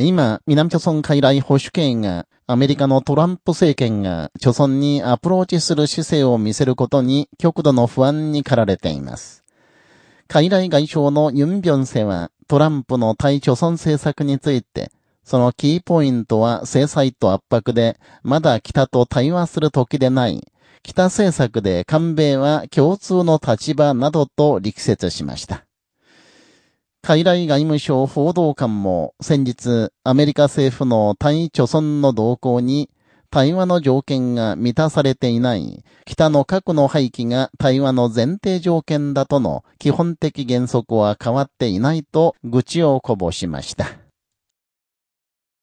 今、南朝村海来保守権が、アメリカのトランプ政権が、朝村にアプローチする姿勢を見せることに、極度の不安に駆られています。海来外相のユン・ビョンセは、トランプの対朝村政策について、そのキーポイントは制裁と圧迫で、まだ北と対話する時でない。北政策で韓米は共通の立場などと力説しました。海外外務省報道官も先日アメリカ政府の対貯村の動向に対話の条件が満たされていない北の核の廃棄が対話の前提条件だとの基本的原則は変わっていないと愚痴をこぼしました。